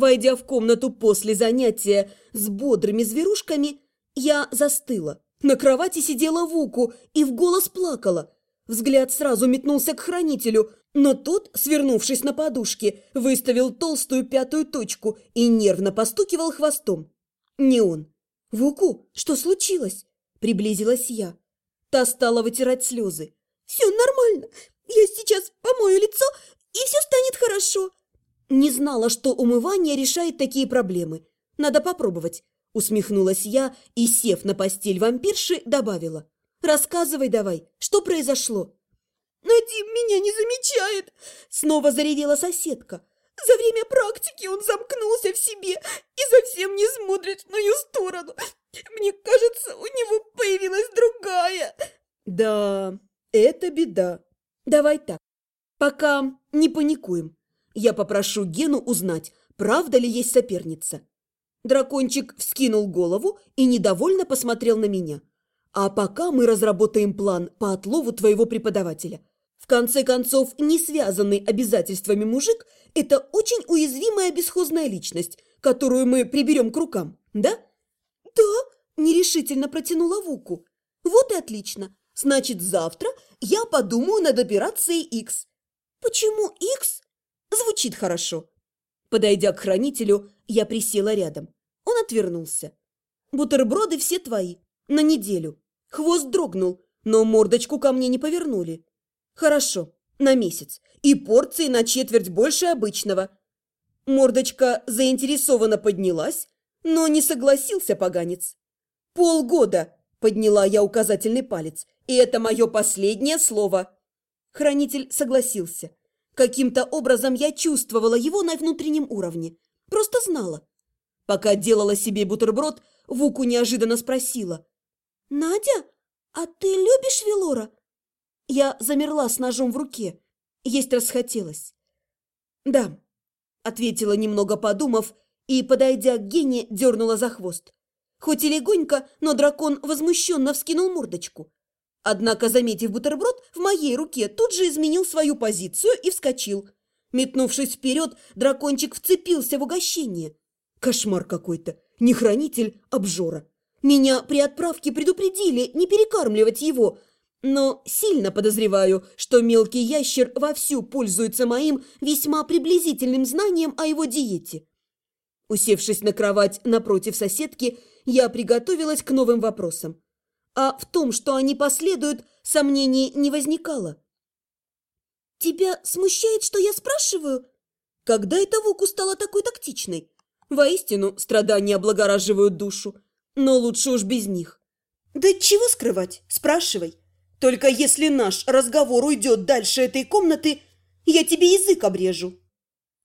Войдя в комнату после занятия с бодрыми зверушками, я застыла. На кровати сидела Вуку и в голос плакала. Взгляд сразу метнулся к хранителю, но тот, свернувшись на подушке, выставил толстую пятую точку и нервно постукивал хвостом. Не он. «Вуку, что случилось?» Приблизилась я. Та стала вытирать слезы. «Все нормально. Я сейчас помою лицо, и все станет хорошо». Не знала, что умывание решает такие проблемы. Надо попробовать. Усмехнулась я и, сев на постель вампирши, добавила. «Рассказывай давай, что произошло?» «Надим меня не замечает!» Снова заревела соседка. «За время практики он замкнулся в себе и совсем не смотрит в мою сторону. Мне кажется, у него появилась другая». «Да, это беда. Давай так, пока не паникуем. Я попрошу Гену узнать, правда ли есть соперница». Дракончик вскинул голову и недовольно посмотрел на меня. «А пока мы разработаем план по отлову твоего преподавателя. В конце концов, не связанный обязательствами мужик – это очень уязвимая бесхозная личность, которую мы приберем к рукам, да?» «Да», – нерешительно протянула Вуку. «Вот и отлично. Значит, завтра я подумаю над операцией X». «Почему X?» Звучит хорошо. Подойдя к хранителю, я присела рядом. Он отвернулся. Бутерброды все твои. На неделю. Хвост дрогнул, но мордочку ко мне не повернули. Хорошо, на месяц. И порции на четверть больше обычного. Мордочка заинтересованно поднялась, но не согласился поганец. Полгода, подняла я указательный палец, и это мое последнее слово. Хранитель согласился. Каким-то образом я чувствовала его на внутреннем уровне. Просто знала. Пока делала себе бутерброд, Вуку неожиданно спросила. «Надя, а ты любишь Велора?» Я замерла с ножом в руке. Есть расхотелось. «Да», — ответила, немного подумав, и, подойдя к Гене, дернула за хвост. Хоть и легонько, но дракон возмущенно вскинул мордочку. Однако, заметив бутерброд, в моей руке тут же изменил свою позицию и вскочил. Метнувшись вперед, дракончик вцепился в угощение. Кошмар какой-то. Не хранитель, обжора. Меня при отправке предупредили не перекармливать его, но сильно подозреваю, что мелкий ящер вовсю пользуется моим весьма приблизительным знанием о его диете. Усевшись на кровать напротив соседки, я приготовилась к новым вопросам а в том, что они последуют, сомнений не возникало. «Тебя смущает, что я спрашиваю?» Когда это Вуку стала такой тактичной? Воистину, страдания облагораживают душу, но лучше уж без них. Да чего скрывать? Спрашивай. Только если наш разговор уйдет дальше этой комнаты, я тебе язык обрежу.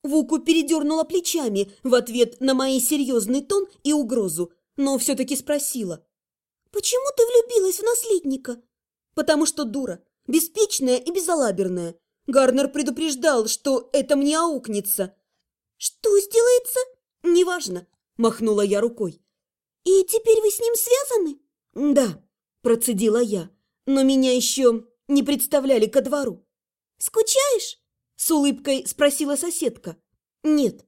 Вуку передернула плечами в ответ на мои серьезный тон и угрозу, но все-таки спросила. «Почему ты влюбилась в наследника?» «Потому что дура, беспечная и безалаберная. Гарнер предупреждал, что это мне аукнется». «Что сделается?» «Неважно», – махнула я рукой. «И теперь вы с ним связаны?» «Да», – процедила я, но меня еще не представляли ко двору. «Скучаешь?» – с улыбкой спросила соседка. «Нет».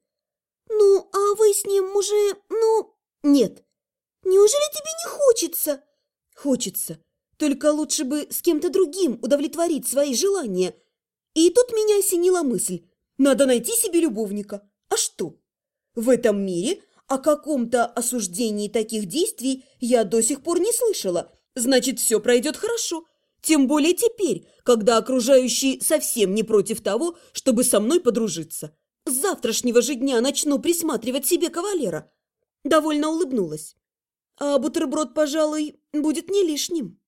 «Ну, а вы с ним уже, ну...» «Нет». Неужели тебе не хочется? Хочется. Только лучше бы с кем-то другим удовлетворить свои желания. И тут меня осенила мысль. Надо найти себе любовника. А что? В этом мире о каком-то осуждении таких действий я до сих пор не слышала. Значит, все пройдет хорошо. Тем более теперь, когда окружающие совсем не против того, чтобы со мной подружиться. С завтрашнего же дня начну присматривать себе кавалера. Довольно улыбнулась а бутерброд, пожалуй, будет не лишним.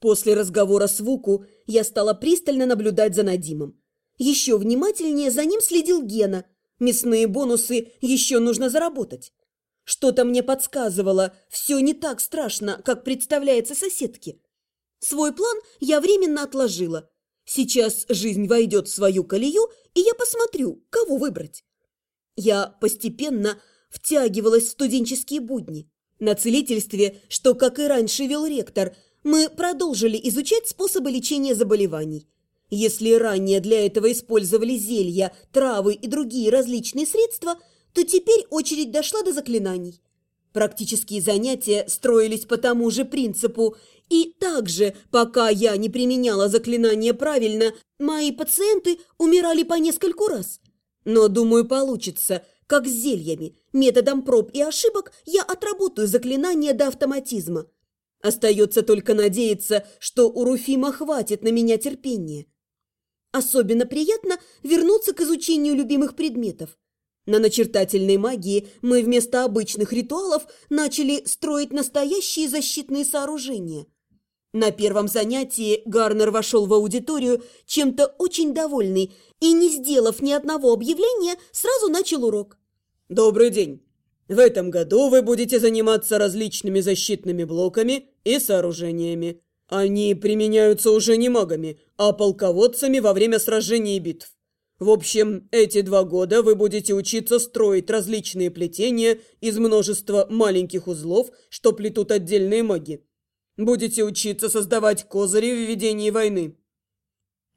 После разговора с Вуку я стала пристально наблюдать за Надимом. Еще внимательнее за ним следил Гена. Мясные бонусы еще нужно заработать. Что-то мне подсказывало, все не так страшно, как представляется соседке. Свой план я временно отложила. Сейчас жизнь войдет в свою колею, и я посмотрю, кого выбрать. Я постепенно втягивалась в студенческие будни. На целительстве, что, как и раньше вел ректор, мы продолжили изучать способы лечения заболеваний. Если ранее для этого использовали зелья, травы и другие различные средства, то теперь очередь дошла до заклинаний. Практические занятия строились по тому же принципу, и также, пока я не применяла заклинание правильно, мои пациенты умирали по нескольку раз. Но, думаю, получится, как с зельями. Методом проб и ошибок я отработаю заклинание до автоматизма. Остается только надеяться, что у Руфима хватит на меня терпения. Особенно приятно вернуться к изучению любимых предметов. На начертательной магии мы вместо обычных ритуалов начали строить настоящие защитные сооружения. На первом занятии Гарнер вошел в аудиторию чем-то очень довольный и, не сделав ни одного объявления, сразу начал урок. «Добрый день! В этом году вы будете заниматься различными защитными блоками и сооружениями. Они применяются уже не магами, а полководцами во время сражений и битв. В общем, эти два года вы будете учиться строить различные плетения из множества маленьких узлов, что плетут отдельные маги. Будете учиться создавать козыри в ведении войны.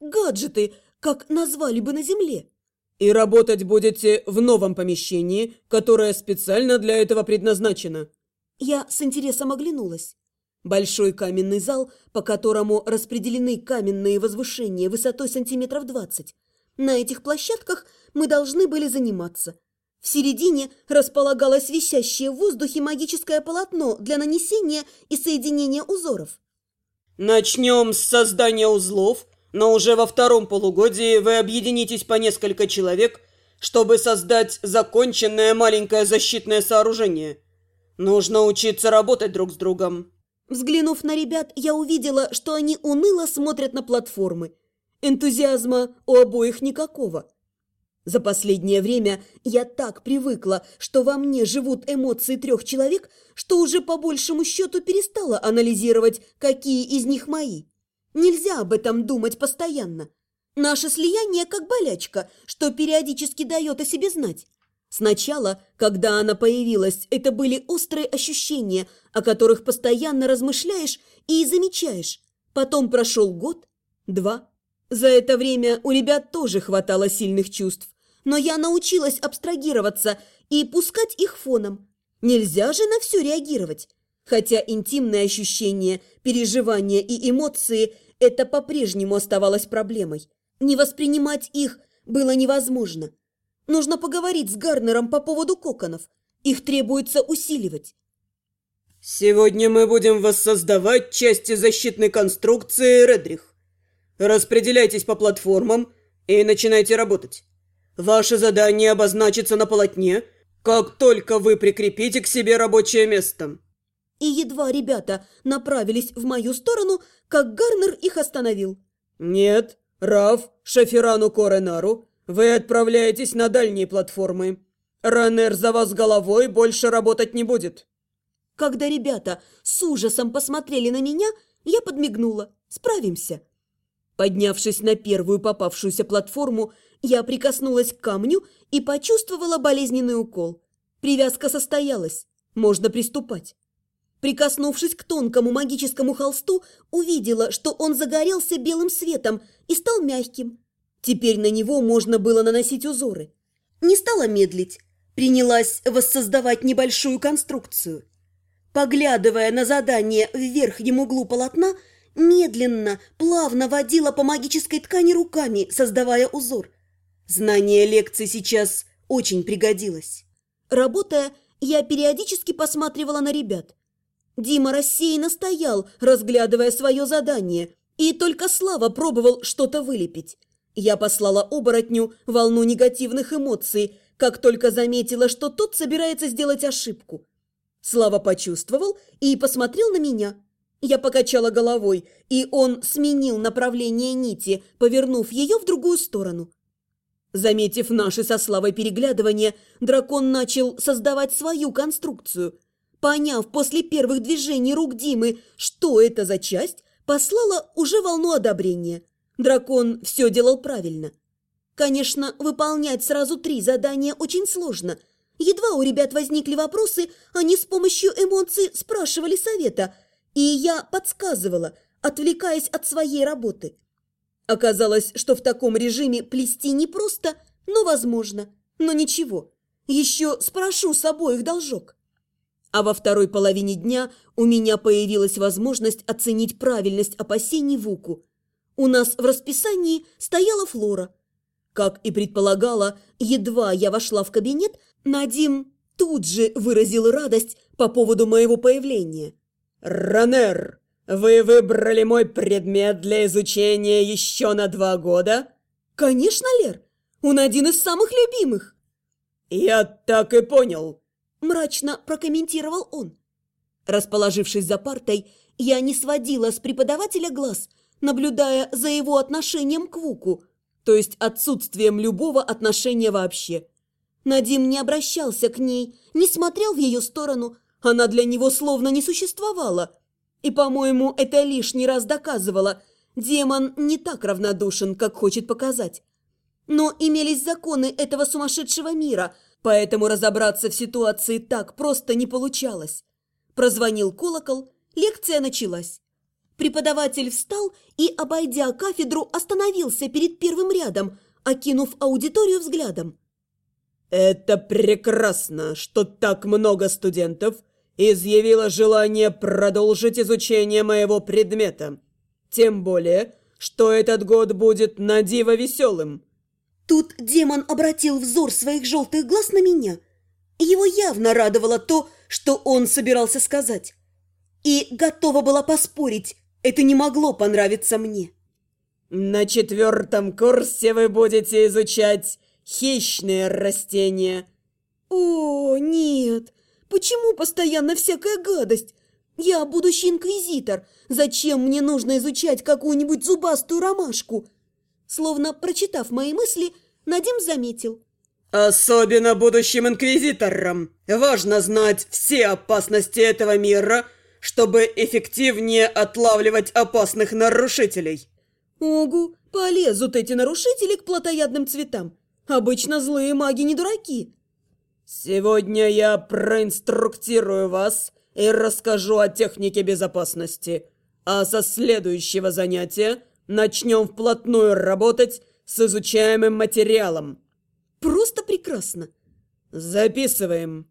Гаджеты, как назвали бы на Земле. И работать будете в новом помещении, которое специально для этого предназначено. Я с интересом оглянулась. Большой каменный зал, по которому распределены каменные возвышения высотой сантиметров двадцать. На этих площадках мы должны были заниматься. В середине располагалось висящее в воздухе магическое полотно для нанесения и соединения узоров. Начнем с создания узлов, но уже во втором полугодии вы объединитесь по несколько человек, чтобы создать законченное маленькое защитное сооружение. Нужно учиться работать друг с другом. Взглянув на ребят, я увидела, что они уныло смотрят на платформы. Энтузиазма у обоих никакого. За последнее время я так привыкла, что во мне живут эмоции трех человек, что уже по большему счету перестала анализировать, какие из них мои. Нельзя об этом думать постоянно. Наше слияние как болячка, что периодически дает о себе знать. Сначала, когда она появилась, это были острые ощущения, о которых постоянно размышляешь и замечаешь. Потом прошел год, два, за это время у ребят тоже хватало сильных чувств, но я научилась абстрагироваться и пускать их фоном. Нельзя же на все реагировать. Хотя интимные ощущения, переживания и эмоции – это по-прежнему оставалось проблемой. Не воспринимать их было невозможно. Нужно поговорить с Гарнером по поводу коконов. Их требуется усиливать. Сегодня мы будем воссоздавать части защитной конструкции Редрих. Распределяйтесь по платформам и начинайте работать. Ваше задание обозначится на полотне, как только вы прикрепите к себе рабочее место. И едва ребята направились в мою сторону, как Гарнер их остановил. Нет, Раф, Шафирану Коренару, вы отправляетесь на дальние платформы. Ранер за вас головой больше работать не будет. Когда ребята с ужасом посмотрели на меня, я подмигнула. Справимся. Поднявшись на первую попавшуюся платформу, я прикоснулась к камню и почувствовала болезненный укол. Привязка состоялась. Можно приступать. Прикоснувшись к тонкому магическому холсту, увидела, что он загорелся белым светом и стал мягким. Теперь на него можно было наносить узоры. Не стала медлить. Принялась воссоздавать небольшую конструкцию. Поглядывая на задание в верхнем углу полотна, медленно, плавно водила по магической ткани руками, создавая узор. Знание лекций сейчас очень пригодилось. Работая, я периодически посматривала на ребят. Дима рассеянно стоял, разглядывая свое задание, и только Слава пробовал что-то вылепить. Я послала оборотню волну негативных эмоций, как только заметила, что тот собирается сделать ошибку. Слава почувствовал и посмотрел на меня – я покачала головой, и он сменил направление нити, повернув ее в другую сторону. Заметив наши со Славой переглядывания, дракон начал создавать свою конструкцию. Поняв после первых движений рук Димы, что это за часть, послала уже волну одобрения. Дракон все делал правильно. Конечно, выполнять сразу три задания очень сложно. Едва у ребят возникли вопросы, они с помощью эмоций спрашивали совета – и я подсказывала, отвлекаясь от своей работы. Оказалось, что в таком режиме плести непросто, но возможно. Но ничего, еще спрошу с обоих должок. А во второй половине дня у меня появилась возможность оценить правильность опасений Вуку. У нас в расписании стояла Флора. Как и предполагала, едва я вошла в кабинет, Надим тут же выразил радость по поводу моего появления. «Ранер, вы выбрали мой предмет для изучения еще на два года?» «Конечно, Лер, он один из самых любимых». «Я так и понял», – мрачно прокомментировал он. Расположившись за партой, я не сводила с преподавателя глаз, наблюдая за его отношением к Вуку, то есть отсутствием любого отношения вообще. Надим не обращался к ней, не смотрел в ее сторону, она для него словно не существовала. И, по-моему, это лишний раз доказывало, демон не так равнодушен, как хочет показать. Но имелись законы этого сумасшедшего мира, поэтому разобраться в ситуации так просто не получалось. Прозвонил колокол, лекция началась. Преподаватель встал и, обойдя кафедру, остановился перед первым рядом, окинув аудиторию взглядом. «Это прекрасно, что так много студентов изъявило желание продолжить изучение моего предмета. Тем более, что этот год будет на диво веселым». Тут демон обратил взор своих желтых глаз на меня. Его явно радовало то, что он собирался сказать. И готова была поспорить, это не могло понравиться мне. «На четвертом курсе вы будете изучать хищные растения». «О, нет! Почему постоянно всякая гадость? Я будущий инквизитор. Зачем мне нужно изучать какую-нибудь зубастую ромашку?» Словно прочитав мои мысли, Надим заметил. «Особенно будущим инквизиторам важно знать все опасности этого мира, чтобы эффективнее отлавливать опасных нарушителей». «Огу, полезут эти нарушители к плотоядным цветам. Обычно злые маги не дураки». «Сегодня я проинструктирую вас и расскажу о технике безопасности, а со следующего занятия начнем вплотную работать с изучаемым материалом». «Просто прекрасно!» «Записываем.